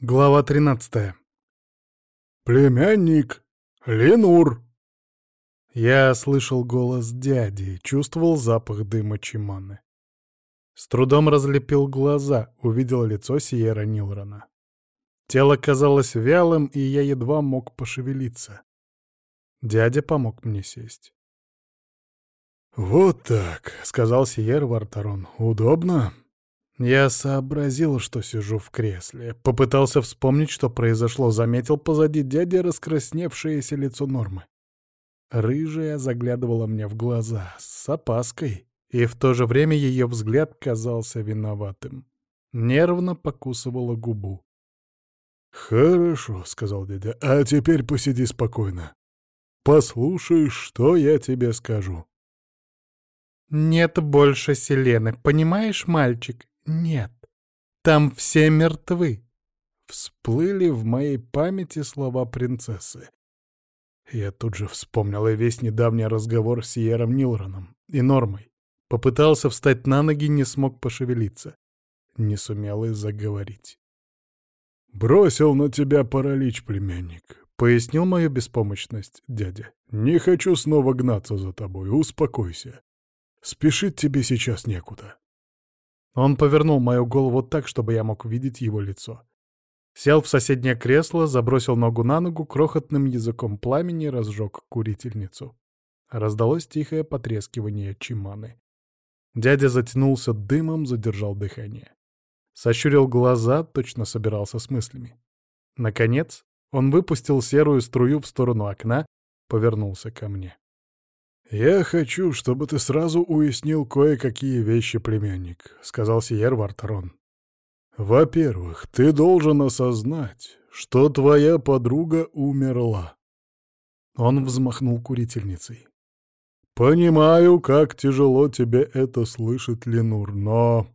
Глава 13. «Племянник! Ленур!» Я слышал голос дяди, чувствовал запах дыма чиманы. С трудом разлепил глаза, увидел лицо Сиера Нилрона. Тело казалось вялым, и я едва мог пошевелиться. Дядя помог мне сесть. «Вот так», — сказал Сиер Вартарон. «Удобно?» Я сообразил, что сижу в кресле. Попытался вспомнить, что произошло. Заметил позади дяди раскрасневшееся лицо Нормы. Рыжая заглядывала мне в глаза с опаской, и в то же время ее взгляд казался виноватым. Нервно покусывала губу. «Хорошо», — сказал дядя, — «а теперь посиди спокойно. Послушай, что я тебе скажу». «Нет больше Селены, понимаешь, мальчик? Нет. Там все мертвы. Всплыли в моей памяти слова принцессы. Я тут же вспомнил и весь недавний разговор с Сиером Нилроном и Нормой. Попытался встать на ноги, не смог пошевелиться. Не сумел и заговорить. «Бросил на тебя паралич, племянник», — пояснил мою беспомощность дядя. «Не хочу снова гнаться за тобой, успокойся. Спешить тебе сейчас некуда. Он повернул мою голову так, чтобы я мог видеть его лицо. Сел в соседнее кресло, забросил ногу на ногу, крохотным языком пламени разжег курительницу. Раздалось тихое потрескивание чиманы. Дядя затянулся дымом, задержал дыхание. Сощурил глаза, точно собирался с мыслями. Наконец, он выпустил серую струю в сторону окна, повернулся ко мне. «Я хочу, чтобы ты сразу уяснил кое-какие вещи, племянник», — сказал Сиер Вартарон. «Во-первых, ты должен осознать, что твоя подруга умерла». Он взмахнул курительницей. «Понимаю, как тяжело тебе это слышать, Ленур, но...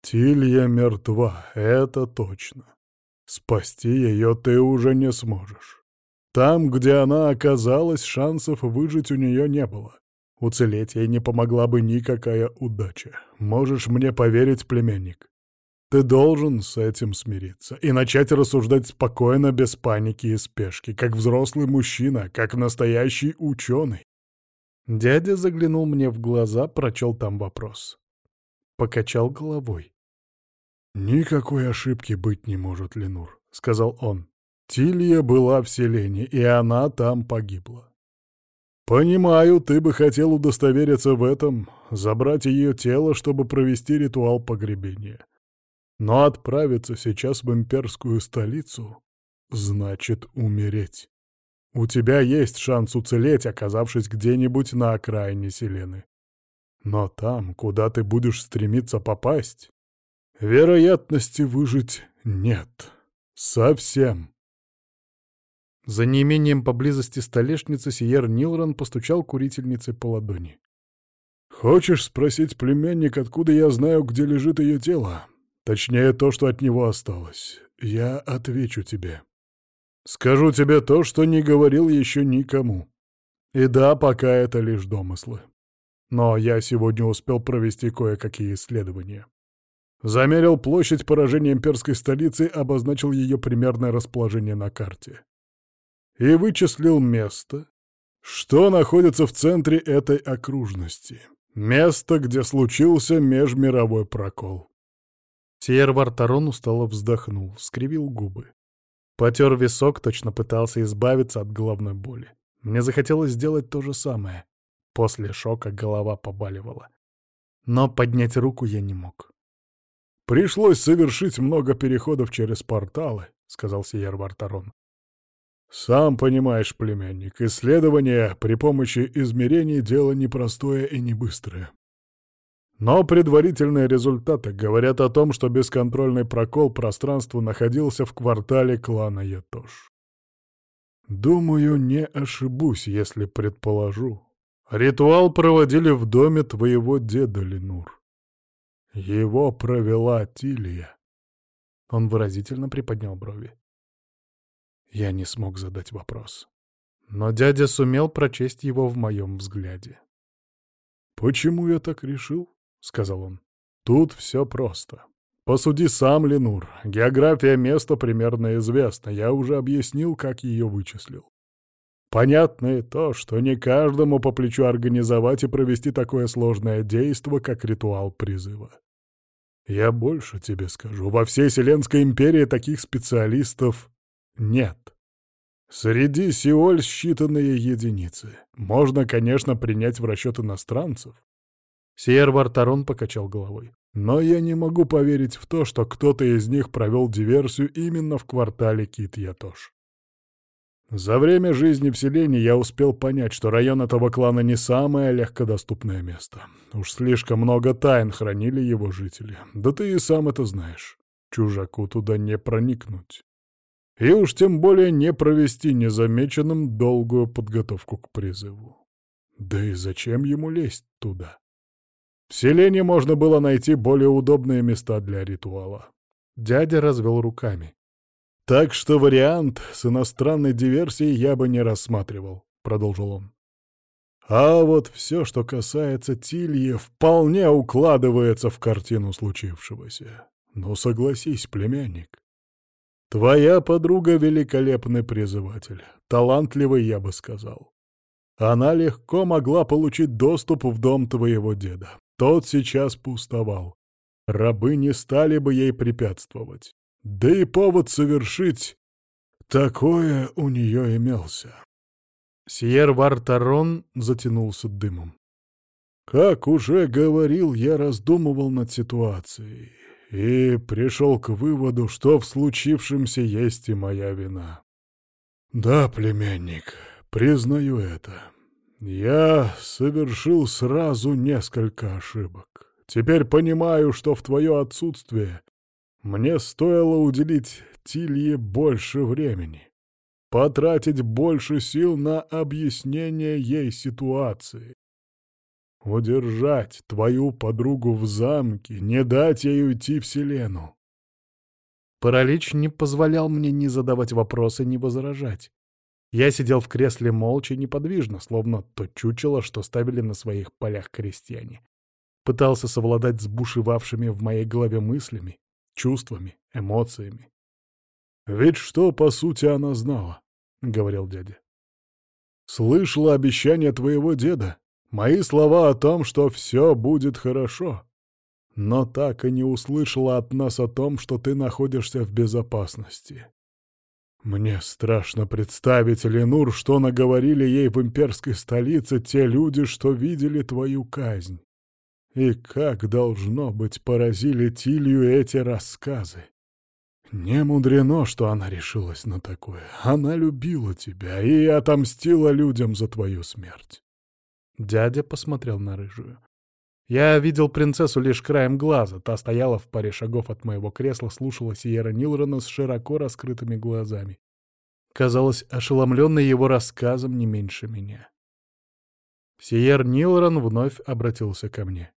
Тилья мертва, это точно. Спасти ее ты уже не сможешь. Там, где она оказалась, шансов выжить у нее не было. Уцелеть ей не помогла бы никакая удача. Можешь мне поверить, племянник? Ты должен с этим смириться и начать рассуждать спокойно, без паники и спешки, как взрослый мужчина, как настоящий ученый. Дядя заглянул мне в глаза, прочел там вопрос. Покачал головой. «Никакой ошибки быть не может, Ленур», — сказал он. Тилья была в селении, и она там погибла. Понимаю, ты бы хотел удостовериться в этом, забрать ее тело, чтобы провести ритуал погребения. Но отправиться сейчас в имперскую столицу значит умереть. У тебя есть шанс уцелеть, оказавшись где-нибудь на окраине Селены. Но там, куда ты будешь стремиться попасть, вероятности выжить нет. Совсем. За неимением поблизости столешницы Сиер Нилрон постучал курительницей по ладони. «Хочешь спросить, племянник, откуда я знаю, где лежит ее тело? Точнее, то, что от него осталось. Я отвечу тебе. Скажу тебе то, что не говорил еще никому. И да, пока это лишь домыслы. Но я сегодня успел провести кое-какие исследования. Замерил площадь поражения имперской столицы, обозначил ее примерное расположение на карте и вычислил место, что находится в центре этой окружности. Место, где случился межмировой прокол. Сиер Вартарон устало вздохнул, скривил губы. Потер висок, точно пытался избавиться от головной боли. Мне захотелось сделать то же самое. После шока голова побаливала. Но поднять руку я не мог. «Пришлось совершить много переходов через порталы», — сказал Сиер Вартарон. «Сам понимаешь, племянник, исследование при помощи измерений — дело непростое и не быстрое. Но предварительные результаты говорят о том, что бесконтрольный прокол пространства находился в квартале клана Ятош. Думаю, не ошибусь, если предположу. Ритуал проводили в доме твоего деда, Ленур. Его провела Тилия. Он выразительно приподнял брови. Я не смог задать вопрос. Но дядя сумел прочесть его в моем взгляде. «Почему я так решил?» — сказал он. «Тут все просто. Посуди сам, Ленур. География места примерно известна. Я уже объяснил, как ее вычислил. Понятно и то, что не каждому по плечу организовать и провести такое сложное действо, как ритуал призыва. Я больше тебе скажу, во всей Вселенской империи таких специалистов нет. Среди Сиоль считанные единицы. Можно, конечно, принять в расчет иностранцев. Сиер Вартарон покачал головой. Но я не могу поверить в то, что кто-то из них провел диверсию именно в квартале Кит-Ятош. За время жизни в селении я успел понять, что район этого клана не самое легкодоступное место. Уж слишком много тайн хранили его жители. Да ты и сам это знаешь. Чужаку туда не проникнуть. И уж тем более не провести незамеченным долгую подготовку к призыву. Да и зачем ему лезть туда? В селении можно было найти более удобные места для ритуала. Дядя развел руками. «Так что вариант с иностранной диверсией я бы не рассматривал», — продолжил он. «А вот все, что касается Тильи, вполне укладывается в картину случившегося. Ну, согласись, племянник. Твоя подруга — великолепный призыватель, талантливый, я бы сказал. Она легко могла получить доступ в дом твоего деда. Тот сейчас пустовал. Рабы не стали бы ей препятствовать. Да и повод совершить такое у нее имелся. Сьер Вартарон затянулся дымом. Как уже говорил, я раздумывал над ситуацией и пришел к выводу, что в случившемся есть и моя вина. Да, племянник, признаю это. Я совершил сразу несколько ошибок. Теперь понимаю, что в твое отсутствие мне стоило уделить Тилье больше времени, потратить больше сил на объяснение ей ситуации. Удержать твою подругу в замке, не дать ей уйти в Селену. Паралич не позволял мне ни задавать вопросы, ни возражать. Я сидел в кресле молча, неподвижно, словно то чучело, что ставили на своих полях крестьяне. Пытался совладать с бушевавшими в моей голове мыслями, чувствами, эмоциями. «Ведь что, по сути, она знала?» — говорил дядя. «Слышала обещание твоего деда, мои слова о том, что все будет хорошо, но так и не услышала от нас о том, что ты находишься в безопасности. Мне страшно представить, Ленур, что наговорили ей в имперской столице те люди, что видели твою казнь. И как, должно быть, поразили Тилью эти рассказы. Не мудрено, что она решилась на такое. Она любила тебя и отомстила людям за твою смерть. Дядя посмотрел на рыжую. Я видел принцессу лишь краем глаза. Та стояла в паре шагов от моего кресла, слушала Сиера Нилрона с широко раскрытыми глазами. Казалось, ошеломленной его рассказом не меньше меня. Сиер Нилрон вновь обратился ко мне.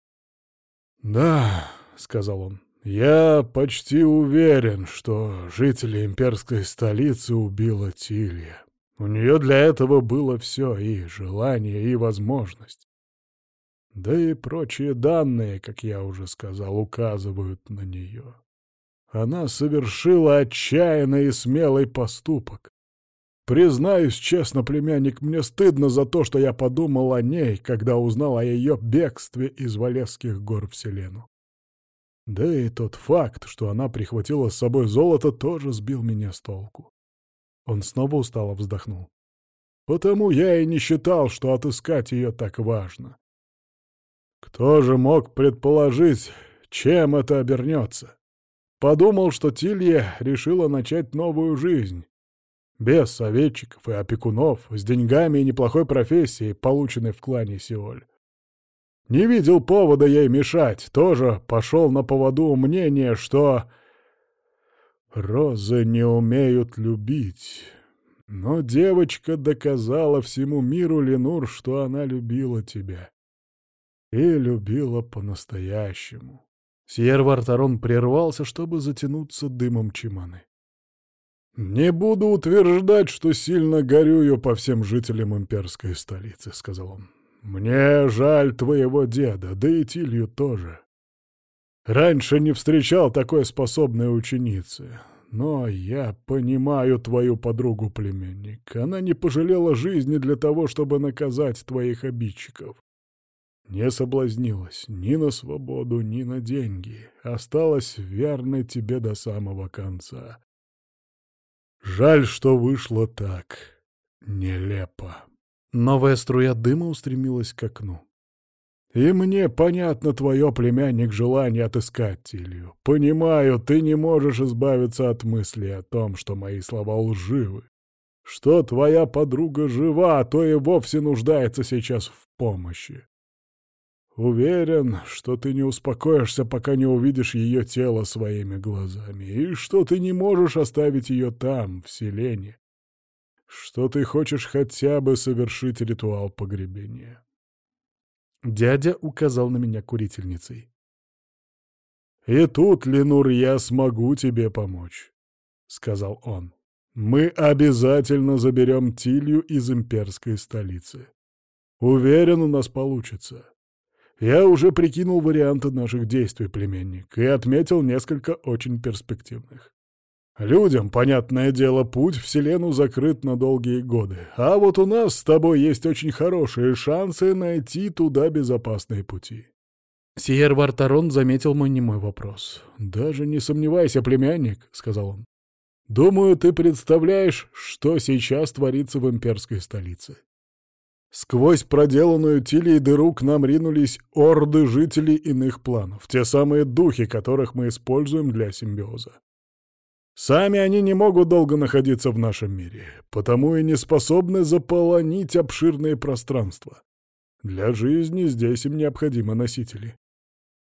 «Да», — сказал он, — «я почти уверен, что жители имперской столицы убила Тилья. У нее для этого было все, и желание, и возможность. Да и прочие данные, как я уже сказал, указывают на нее. Она совершила отчаянный и смелый поступок. Признаюсь честно, племянник, мне стыдно за то, что я подумал о ней, когда узнал о ее бегстве из Валесских гор в Селену. Да и тот факт, что она прихватила с собой золото, тоже сбил меня с толку. Он снова устало вздохнул. Потому я и не считал, что отыскать ее так важно. Кто же мог предположить, чем это обернется? Подумал, что Тилья решила начать новую жизнь без советчиков и опекунов, с деньгами и неплохой профессией, полученной в клане Сиоль. Не видел повода ей мешать, тоже пошел на поводу мнения, что розы не умеют любить. Но девочка доказала всему миру, Ленур, что она любила тебя. И любила по-настоящему. Сьер Вартарон прервался, чтобы затянуться дымом чиманы. «Не буду утверждать, что сильно горюю по всем жителям имперской столицы», — сказал он. «Мне жаль твоего деда, да и Тилью тоже. Раньше не встречал такой способной ученицы. Но я понимаю твою подругу, племянник. Она не пожалела жизни для того, чтобы наказать твоих обидчиков. Не соблазнилась ни на свободу, ни на деньги. Осталась верной тебе до самого конца. Жаль, что вышло так. Нелепо. Новая струя дыма устремилась к окну. И мне понятно твое, племянник, желание отыскать Тилью. Понимаю, ты не можешь избавиться от мысли о том, что мои слова лживы. Что твоя подруга жива, то и вовсе нуждается сейчас в помощи. Уверен, что ты не успокоишься, пока не увидишь ее тело своими глазами, и что ты не можешь оставить ее там, в селении, что ты хочешь хотя бы совершить ритуал погребения. Дядя указал на меня курительницей. «И тут, Ленур, я смогу тебе помочь», — сказал он. «Мы обязательно заберем Тилью из имперской столицы. Уверен, у нас получится. Я уже прикинул варианты наших действий, племенник, и отметил несколько очень перспективных. Людям, понятное дело, путь в Вселену закрыт на долгие годы. А вот у нас с тобой есть очень хорошие шансы найти туда безопасные пути. Сиер Вартарон заметил мой немой вопрос. «Даже не сомневайся, племянник», — сказал он. «Думаю, ты представляешь, что сейчас творится в имперской столице. Сквозь проделанную Тилей дыру к нам ринулись орды жителей иных планов, те самые духи, которых мы используем для симбиоза. Сами они не могут долго находиться в нашем мире, потому и не способны заполонить обширные пространства. Для жизни здесь им необходимы носители.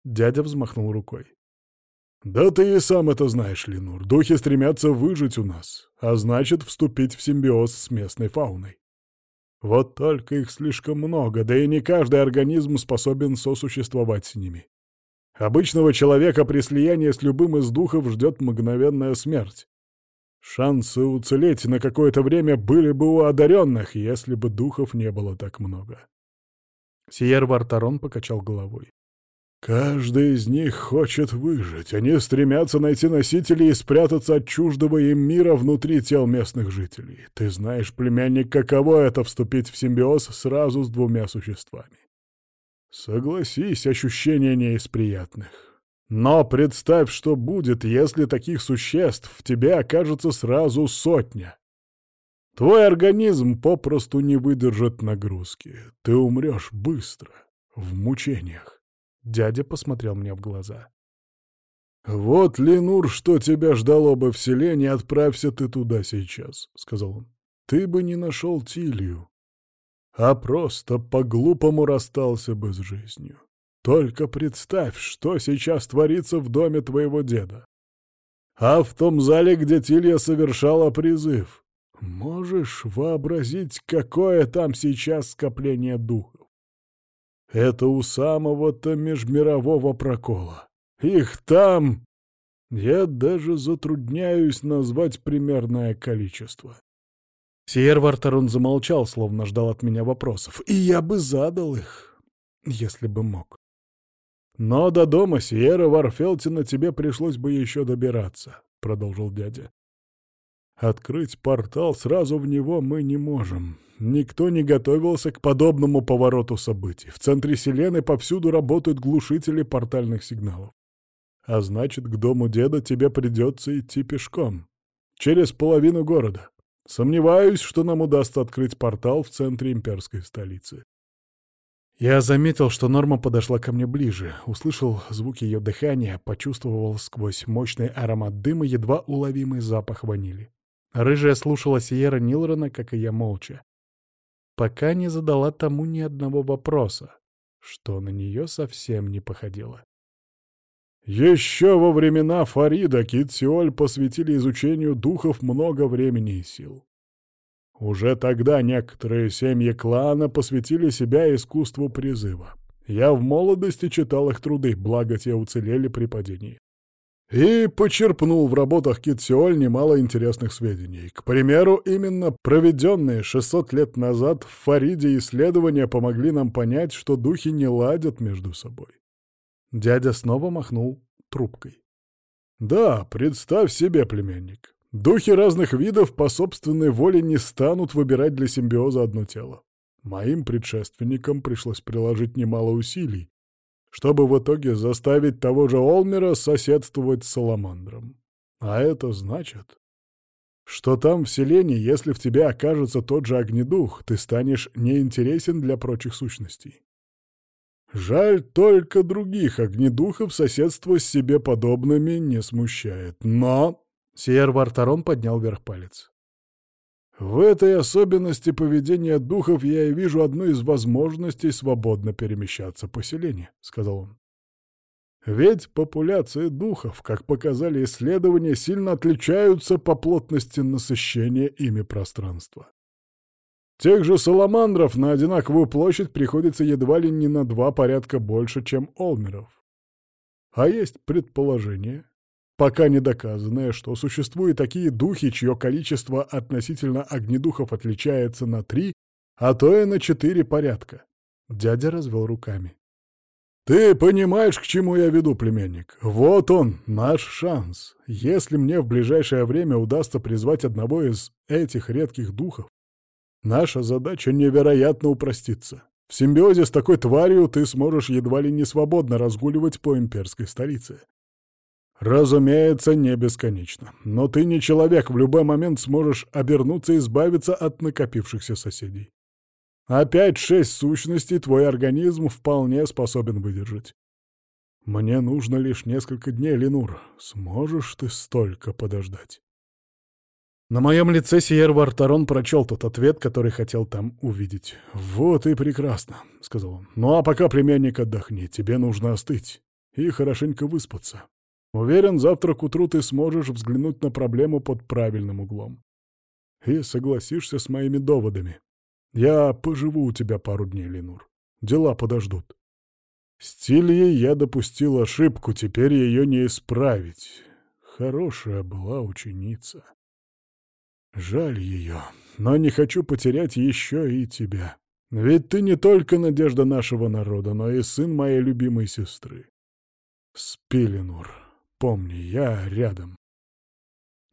Дядя взмахнул рукой. «Да ты и сам это знаешь, Ленур. Духи стремятся выжить у нас, а значит, вступить в симбиоз с местной фауной. Вот только их слишком много, да и не каждый организм способен сосуществовать с ними. Обычного человека при слиянии с любым из духов ждет мгновенная смерть. Шансы уцелеть на какое-то время были бы у одаренных, если бы духов не было так много. Сиер Вартарон покачал головой. Каждый из них хочет выжить. Они стремятся найти носителей и спрятаться от чуждого им мира внутри тел местных жителей. Ты знаешь, племянник, каково это — вступить в симбиоз сразу с двумя существами. Согласись, ощущения не из приятных. Но представь, что будет, если таких существ в тебе окажется сразу сотня. Твой организм попросту не выдержит нагрузки. Ты умрешь быстро, в мучениях. Дядя посмотрел мне в глаза. «Вот, Ленур, что тебя ждало бы в селе, не отправься ты туда сейчас», — сказал он. «Ты бы не нашел Тилью а просто по-глупому расстался бы с жизнью. Только представь, что сейчас творится в доме твоего деда. А в том зале, где Тилья совершала призыв. Можешь вообразить, какое там сейчас скопление духов? Это у самого-то межмирового прокола. Их там... Я даже затрудняюсь назвать примерное количество. Сиер Вартарун замолчал, словно ждал от меня вопросов, и я бы задал их, если бы мог. «Но до дома Сиера Варфелтина тебе пришлось бы еще добираться», — продолжил дядя. «Открыть портал сразу в него мы не можем. Никто не готовился к подобному повороту событий. В центре Селены повсюду работают глушители портальных сигналов. А значит, к дому деда тебе придется идти пешком. Через половину города. Сомневаюсь, что нам удастся открыть портал в центре имперской столицы. Я заметил, что Норма подошла ко мне ближе, услышал звуки ее дыхания, почувствовал сквозь мощный аромат дыма едва уловимый запах ванили. Рыжая слушала Сиера Нилрона, как и я, молча. Пока не задала тому ни одного вопроса, что на нее совсем не походило. Еще во времена Фарида Китсиоль посвятили изучению духов много времени и сил. Уже тогда некоторые семьи клана посвятили себя искусству призыва. Я в молодости читал их труды, благо те уцелели при падении. И почерпнул в работах Китсиоль немало интересных сведений. К примеру, именно проведенные 600 лет назад в Фариде исследования помогли нам понять, что духи не ладят между собой. Дядя снова махнул трубкой. «Да, представь себе, племянник. Духи разных видов по собственной воле не станут выбирать для симбиоза одно тело. Моим предшественникам пришлось приложить немало усилий, чтобы в итоге заставить того же Олмера соседствовать с Саламандром. А это значит, что там в селении, если в тебе окажется тот же огнедух, ты станешь неинтересен для прочих сущностей. Жаль, только других огнедухов соседство с себе подобными не смущает. Но... Сиер Вартарон поднял вверх палец. В этой особенности поведения духов я и вижу одну из возможностей свободно перемещаться по селению, — сказал он. Ведь популяции духов, как показали исследования, сильно отличаются по плотности насыщения ими пространства. Тех же саламандров на одинаковую площадь приходится едва ли не на два порядка больше, чем олмеров. А есть предположение, пока не доказанное, что существуют такие духи, чье количество относительно огнедухов отличается на три, а то и на четыре порядка. Дядя развел руками. «Ты понимаешь, к чему я веду, племянник? Вот он, наш шанс. Если мне в ближайшее время удастся призвать одного из этих редких духов, наша задача невероятно упростится. В симбиозе с такой тварью ты сможешь едва ли не свободно разгуливать по имперской столице. Разумеется, не бесконечно. Но ты не человек, в любой момент сможешь обернуться и избавиться от накопившихся соседей. А пять-шесть сущностей твой организм вполне способен выдержать. Мне нужно лишь несколько дней, Ленур. Сможешь ты столько подождать?» На моем лице Сиер Вартарон прочел тот ответ, который хотел там увидеть. «Вот и прекрасно», — сказал он. «Ну а пока, племянник, отдохни. Тебе нужно остыть и хорошенько выспаться. Уверен, завтра к утру ты сможешь взглянуть на проблему под правильным углом. И согласишься с моими доводами. Я поживу у тебя пару дней, Ленур. Дела подождут. С Тильей я допустил ошибку, теперь ее не исправить. Хорошая была ученица. Жаль ее, но не хочу потерять еще и тебя. Ведь ты не только надежда нашего народа, но и сын моей любимой сестры. Спи, Ленур. Помни, я рядом.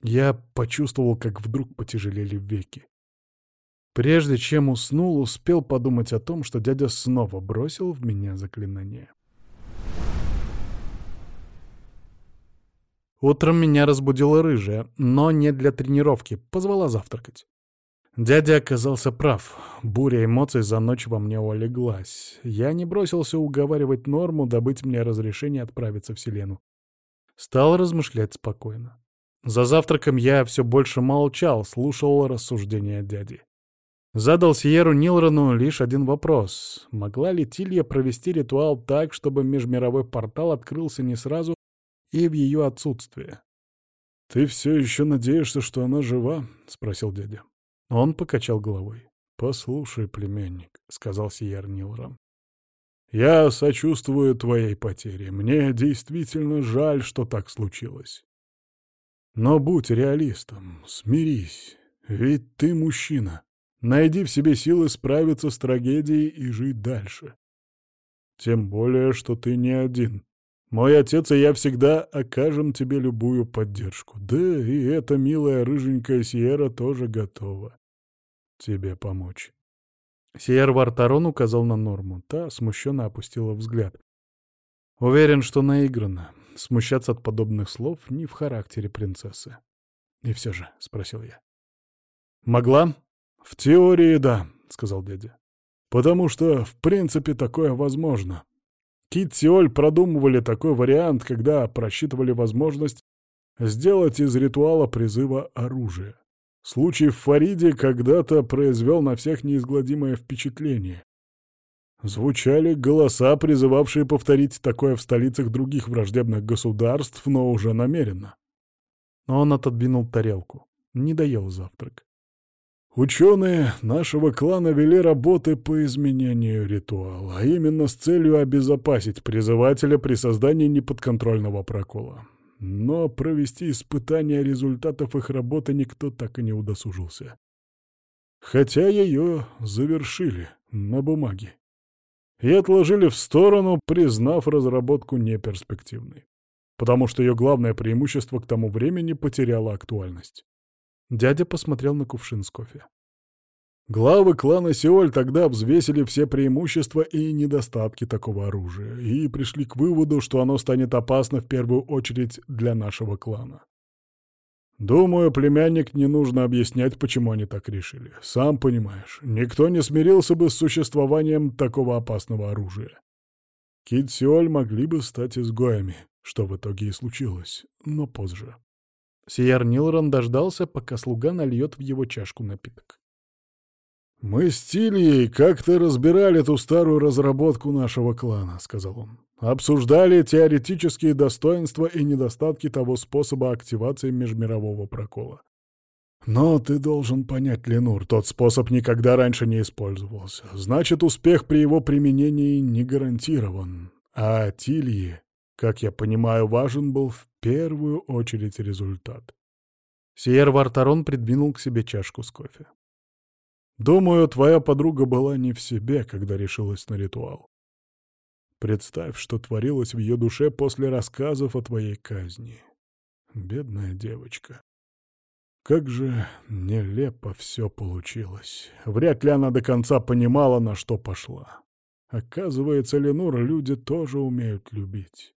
Я почувствовал, как вдруг потяжелели веки. Прежде чем уснул, успел подумать о том, что дядя снова бросил в меня заклинание. Утром меня разбудила рыжая, но не для тренировки, позвала завтракать. Дядя оказался прав. Буря эмоций за ночь во мне улеглась. Я не бросился уговаривать Норму добыть мне разрешение отправиться в Селену. Стал размышлять спокойно. За завтраком я все больше молчал, слушал рассуждения дяди. Задал Сиеру Нилрану лишь один вопрос. Могла ли Тилья провести ритуал так, чтобы межмировой портал открылся не сразу и в ее отсутствие? «Ты все еще надеешься, что она жива?» — спросил дядя. Он покачал головой. «Послушай, племянник», — сказал Сиер Нилран. «Я сочувствую твоей потере. Мне действительно жаль, что так случилось. Но будь реалистом, смирись, ведь ты мужчина. Найди в себе силы справиться с трагедией и жить дальше. Тем более, что ты не один. Мой отец и я всегда окажем тебе любую поддержку. Да и эта милая рыженькая Сиера тоже готова тебе помочь. Сиер Вартарон указал на Норму. Та смущенно опустила взгляд. Уверен, что наиграно. Смущаться от подобных слов не в характере принцессы. И все же, — спросил я. Могла? «В теории, да», — сказал дядя. «Потому что, в принципе, такое возможно. Кит и Оль продумывали такой вариант, когда просчитывали возможность сделать из ритуала призыва оружие. Случай в Фариде когда-то произвел на всех неизгладимое впечатление. Звучали голоса, призывавшие повторить такое в столицах других враждебных государств, но уже намеренно. Он отодвинул тарелку. Не доел завтрак. Ученые нашего клана вели работы по изменению ритуала, а именно с целью обезопасить призывателя при создании неподконтрольного прокола. Но провести испытания результатов их работы никто так и не удосужился. Хотя ее завершили на бумаге и отложили в сторону, признав разработку неперспективной. потому что ее главное преимущество к тому времени потеряло актуальность. Дядя посмотрел на кувшин с кофе. Главы клана Сеоль тогда взвесили все преимущества и недостатки такого оружия и пришли к выводу, что оно станет опасно в первую очередь для нашего клана. Думаю, племянник не нужно объяснять, почему они так решили. Сам понимаешь, никто не смирился бы с существованием такого опасного оружия. Кит Сеоль могли бы стать изгоями, что в итоге и случилось, но позже. Сияр Нилрон дождался, пока слуга нальет в его чашку напиток. «Мы с Тильей как-то разбирали эту старую разработку нашего клана», — сказал он. «Обсуждали теоретические достоинства и недостатки того способа активации межмирового прокола. Но ты должен понять, Ленур, тот способ никогда раньше не использовался. Значит, успех при его применении не гарантирован. А Тилье, как я понимаю, важен был в первую очередь результат». Сиер Вартарон придвинул к себе чашку с кофе. Думаю, твоя подруга была не в себе, когда решилась на ритуал. Представь, что творилось в ее душе после рассказов о твоей казни. Бедная девочка. Как же нелепо все получилось. Вряд ли она до конца понимала, на что пошла. Оказывается, Ленур люди тоже умеют любить.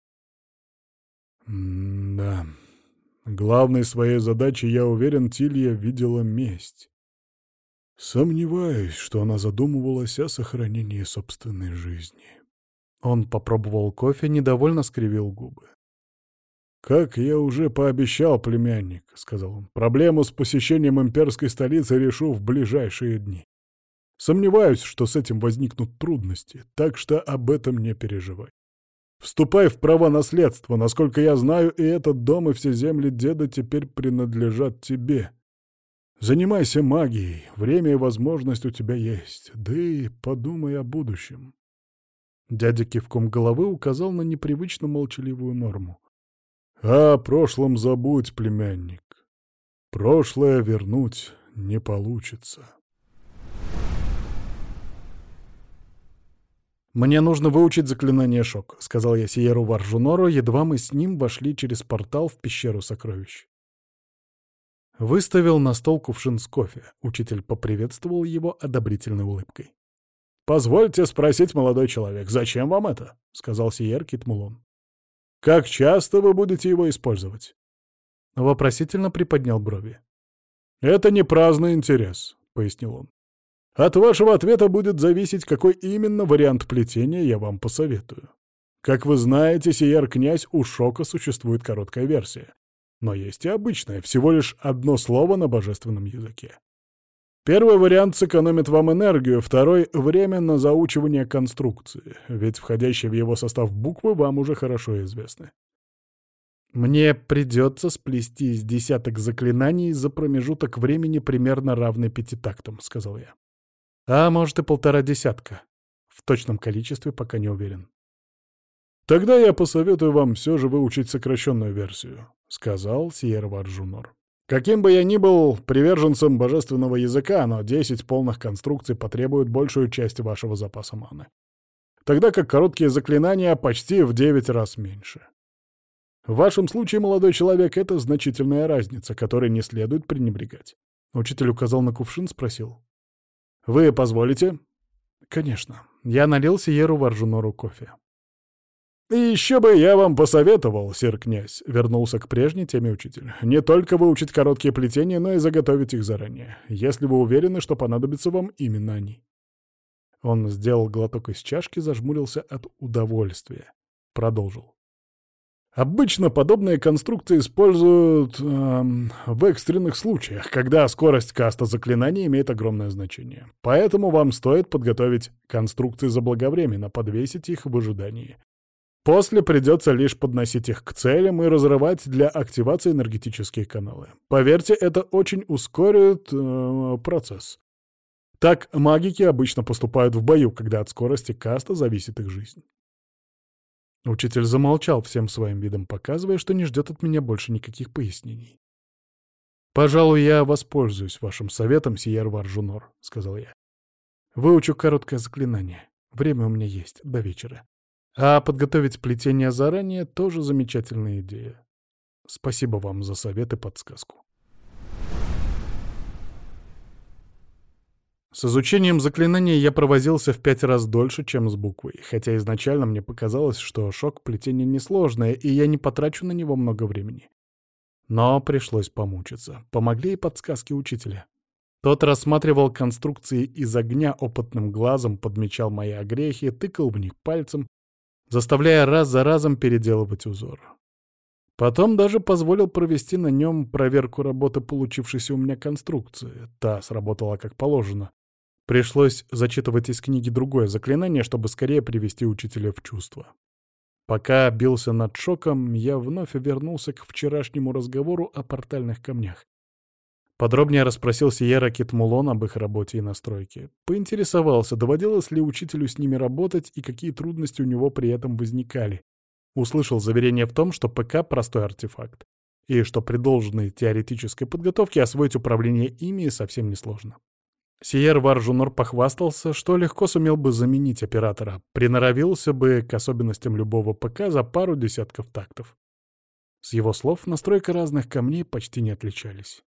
Да. Главной своей задачей, я уверен, Тилья видела месть. Сомневаюсь, что она задумывалась о сохранении собственной жизни. Он попробовал кофе, недовольно скривил губы. «Как я уже пообещал, племянник», — сказал он, — «проблему с посещением имперской столицы решу в ближайшие дни. Сомневаюсь, что с этим возникнут трудности, так что об этом не переживай. Вступай в права наследства, насколько я знаю, и этот дом и все земли деда теперь принадлежат тебе». Занимайся магией, время и возможность у тебя есть, да и подумай о будущем. Дядя кивком головы указал на непривычно молчаливую норму. «О прошлом забудь, племянник. Прошлое вернуть не получится». «Мне нужно выучить заклинание шок», — сказал я Сиеру Варжунору, едва мы с ним вошли через портал в пещеру сокровищ. Выставил на стол кувшин с кофе. Учитель поприветствовал его одобрительной улыбкой. «Позвольте спросить, молодой человек, зачем вам это?» — сказал Сиер Китмулон. «Как часто вы будете его использовать?» Вопросительно приподнял брови. «Это не праздный интерес», — пояснил он. «От вашего ответа будет зависеть, какой именно вариант плетения я вам посоветую. Как вы знаете, Сиер-князь у Шока существует короткая версия. Но есть и обычное, всего лишь одно слово на божественном языке. Первый вариант сэкономит вам энергию, второй — время на заучивание конструкции, ведь входящие в его состав буквы вам уже хорошо известны. Мне придется сплести из десяток заклинаний за промежуток времени примерно равный пяти тактам, — сказал я. А может и полтора десятка. В точном количестве пока не уверен. Тогда я посоветую вам все же выучить сокращенную версию. — сказал Сьерва Арджунор. «Каким бы я ни был приверженцем божественного языка, но десять полных конструкций потребуют большую часть вашего запаса маны. Тогда как короткие заклинания почти в девять раз меньше. В вашем случае, молодой человек, это значительная разница, которой не следует пренебрегать». Учитель указал на кувшин, спросил. «Вы позволите?» «Конечно». Я налил Сиеру Варжунору кофе. «И еще бы я вам посоветовал, сир князь», — вернулся к прежней теме учитель, — «не только выучить короткие плетения, но и заготовить их заранее, если вы уверены, что понадобятся вам именно они». Он сделал глоток из чашки, зажмурился от удовольствия. Продолжил. Обычно подобные конструкции используют эм, в экстренных случаях, когда скорость каста заклинаний имеет огромное значение. Поэтому вам стоит подготовить конструкции заблаговременно, подвесить их в ожидании. После придется лишь подносить их к целям и разрывать для активации энергетические каналы. Поверьте, это очень ускорит э, процесс. Так магики обычно поступают в бою, когда от скорости каста зависит их жизнь. Учитель замолчал всем своим видом, показывая, что не ждет от меня больше никаких пояснений. «Пожалуй, я воспользуюсь вашим советом, Сиер Варжунор», — сказал я. «Выучу короткое заклинание. Время у меня есть, до вечера. А подготовить плетение заранее — тоже замечательная идея. Спасибо вам за совет и подсказку. С изучением заклинания я провозился в пять раз дольше, чем с буквой, хотя изначально мне показалось, что шок плетения несложное, и я не потрачу на него много времени. Но пришлось помучиться. Помогли и подсказки учителя. Тот рассматривал конструкции из огня опытным глазом, подмечал мои огрехи, тыкал в них пальцем, заставляя раз за разом переделывать узор. Потом даже позволил провести на нем проверку работы получившейся у меня конструкции. Та сработала как положено. Пришлось зачитывать из книги другое заклинание, чтобы скорее привести учителя в чувство. Пока бился над шоком, я вновь вернулся к вчерашнему разговору о портальных камнях. Подробнее расспросил Сиера Китмулон об их работе и настройке. Поинтересовался, доводилось ли учителю с ними работать и какие трудности у него при этом возникали. Услышал заверение в том, что ПК — простой артефакт, и что при должной теоретической подготовке освоить управление ими совсем несложно. Сиер Варжунор похвастался, что легко сумел бы заменить оператора, приноровился бы к особенностям любого ПК за пару десятков тактов. С его слов, настройка разных камней почти не отличались.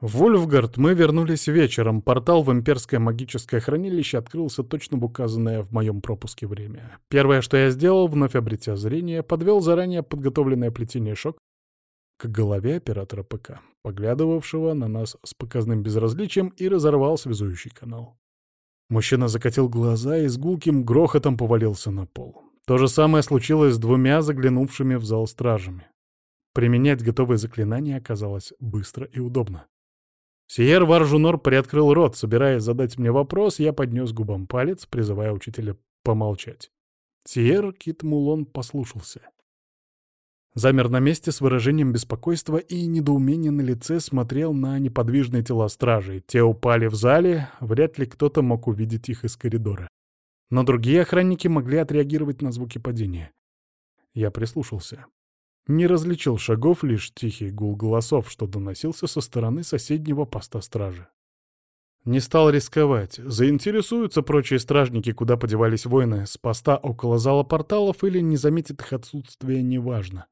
В Вульфгард мы вернулись вечером. Портал в имперское магическое хранилище открылся точно в указанное в моем пропуске время. Первое, что я сделал, вновь обретя зрение, подвел заранее подготовленное плетение шок к голове оператора ПК, поглядывавшего на нас с показным безразличием и разорвал связующий канал. Мужчина закатил глаза и с гулким грохотом повалился на пол. То же самое случилось с двумя заглянувшими в зал стражами. Применять готовые заклинания оказалось быстро и удобно. Сиер Варжунор приоткрыл рот, собираясь задать мне вопрос, я поднес губам палец, призывая учителя помолчать. Сиер Кит Мулон послушался. Замер на месте с выражением беспокойства и недоумения на лице смотрел на неподвижные тела стражей. Те упали в зале, вряд ли кто-то мог увидеть их из коридора. Но другие охранники могли отреагировать на звуки падения. Я прислушался. Не различил шагов, лишь тихий гул голосов, что доносился со стороны соседнего поста стражи. Не стал рисковать. Заинтересуются прочие стражники, куда подевались воины, с поста около зала порталов или не заметят их отсутствие, неважно.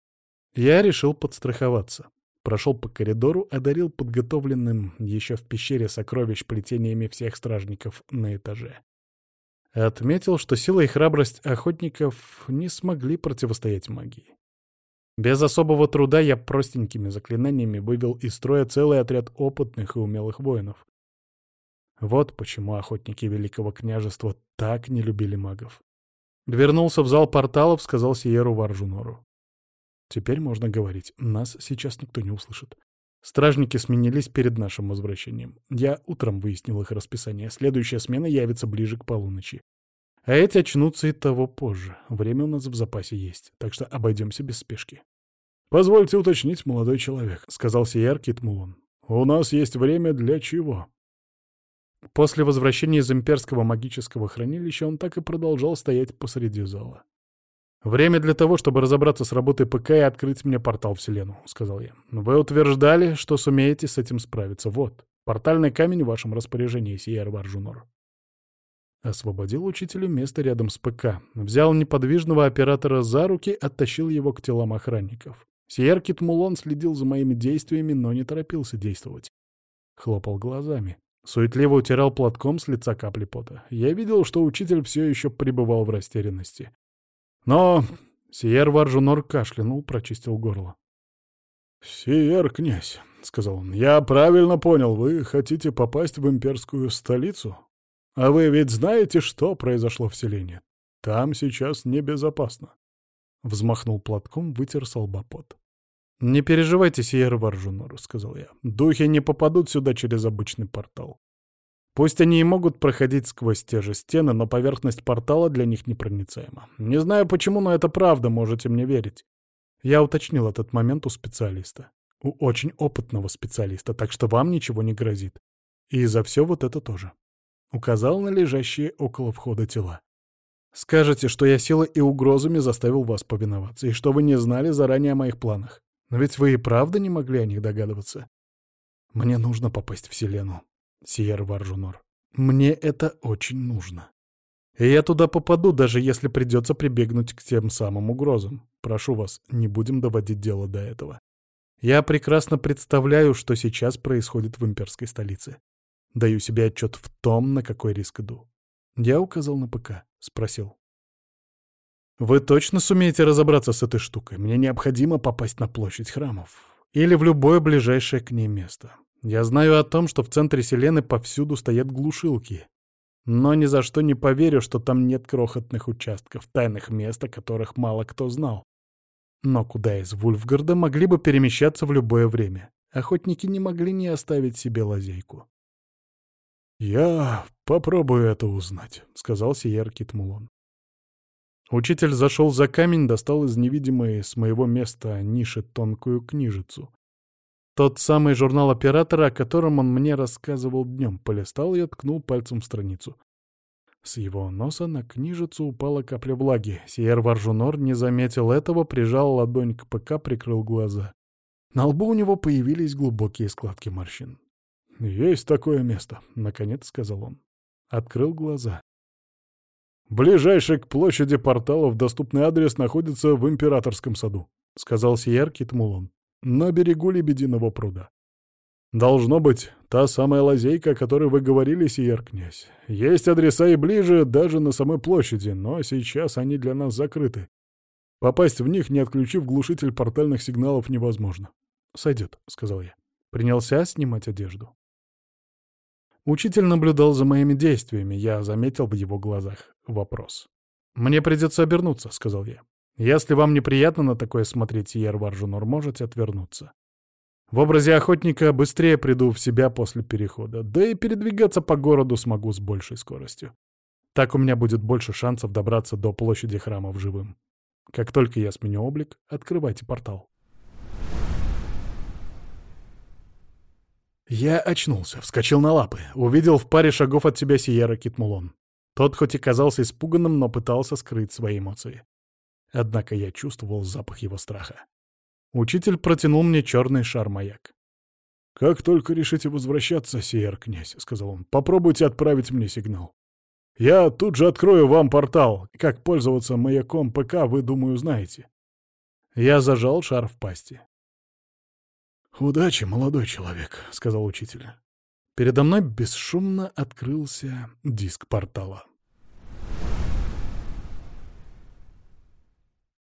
Я решил подстраховаться. Прошел по коридору, одарил подготовленным еще в пещере сокровищ плетениями всех стражников на этаже. Отметил, что сила и храбрость охотников не смогли противостоять магии. Без особого труда я простенькими заклинаниями вывел из строя целый отряд опытных и умелых воинов. Вот почему охотники Великого княжества так не любили магов. Вернулся в зал порталов, сказал Сиеру Варжунору. Теперь можно говорить, нас сейчас никто не услышит. Стражники сменились перед нашим возвращением. Я утром выяснил их расписание. Следующая смена явится ближе к полуночи. А эти очнутся и того позже. Время у нас в запасе есть, так что обойдемся без спешки. «Позвольте уточнить, молодой человек», — сказал Сияр Китмулон. «У нас есть время для чего?» После возвращения из имперского магического хранилища он так и продолжал стоять посреди зала. «Время для того, чтобы разобраться с работой ПК и открыть мне портал Вселенную», — сказал я. «Вы утверждали, что сумеете с этим справиться. Вот, портальный камень в вашем распоряжении, Сиер Варжунор». Освободил учителю место рядом с ПК, взял неподвижного оператора за руки, оттащил его к телам охранников. Сиер Китмулон следил за моими действиями, но не торопился действовать. Хлопал глазами. Суетливо утирал платком с лица капли пота. Я видел, что учитель все еще пребывал в растерянности. Но Сиер Варжунор кашлянул, прочистил горло. «Сиер, князь», — сказал он, — «я правильно понял, вы хотите попасть в имперскую столицу? А вы ведь знаете, что произошло в селении? Там сейчас небезопасно». Взмахнул платком, вытер солбопот. «Не переживайте, Сиер Варжунор», — сказал я. «Духи не попадут сюда через обычный портал. Пусть они и могут проходить сквозь те же стены, но поверхность портала для них непроницаема. Не знаю почему, но это правда, можете мне верить. Я уточнил этот момент у специалиста. У очень опытного специалиста, так что вам ничего не грозит. И за все вот это тоже. Указал на лежащие около входа тела. Скажете, что я силой и угрозами заставил вас повиноваться, и что вы не знали заранее о моих планах. Но ведь вы и правда не могли о них догадываться. Мне нужно попасть в Селену. Сиер Варжунор. Мне это очень нужно. И я туда попаду, даже если придется прибегнуть к тем самым угрозам. Прошу вас, не будем доводить дело до этого. Я прекрасно представляю, что сейчас происходит в имперской столице. Даю себе отчет в том, на какой риск иду. Я указал на ПК, спросил. «Вы точно сумеете разобраться с этой штукой? Мне необходимо попасть на площадь храмов. Или в любое ближайшее к ней место. Я знаю о том, что в центре Селены повсюду стоят глушилки. Но ни за что не поверю, что там нет крохотных участков, тайных мест, о которых мало кто знал. Но куда из Вульфгарда могли бы перемещаться в любое время? Охотники не могли не оставить себе лазейку. «Я попробую это узнать», — сказал Сиер Китмулон. Учитель зашел за камень, достал из невидимой с моего места ниши тонкую книжицу. Тот самый журнал оператора, о котором он мне рассказывал днем, полистал и ткнул пальцем страницу. С его носа на книжицу упала капля влаги. Сиер Варжунор не заметил этого, прижал ладонь к ПК, прикрыл глаза. На лбу у него появились глубокие складки морщин. «Есть такое место», — наконец сказал он. Открыл глаза. «Ближайший к площади порталов доступный адрес находится в Императорском саду», — сказал Сиер Китмулон. «На берегу Лебединого пруда. Должно быть, та самая лазейка, о которой вы говорили, Сиер князь. Есть адреса и ближе, даже на самой площади, но сейчас они для нас закрыты. Попасть в них, не отключив глушитель портальных сигналов, невозможно. «Сойдет», — сказал я. Принялся снимать одежду. Учитель наблюдал за моими действиями, я заметил в его глазах вопрос. «Мне придется обернуться», — сказал я. «Если вам неприятно на такое смотреть, Ер Варжунор, можете отвернуться. В образе охотника быстрее приду в себя после перехода, да и передвигаться по городу смогу с большей скоростью. Так у меня будет больше шансов добраться до площади храмов живым. Как только я сменю облик, открывайте портал». Я очнулся, вскочил на лапы, увидел в паре шагов от себя Сиера Китмулон. Тот хоть и казался испуганным, но пытался скрыть свои эмоции. Однако я чувствовал запах его страха. Учитель протянул мне черный шар-маяк. «Как только решите возвращаться, Сиер князь», — сказал он, — «попробуйте отправить мне сигнал. Я тут же открою вам портал. Как пользоваться маяком ПК, вы, думаю, знаете». Я зажал шар в пасти. «Удачи, молодой человек», — сказал учитель. Передо мной бесшумно открылся диск портала.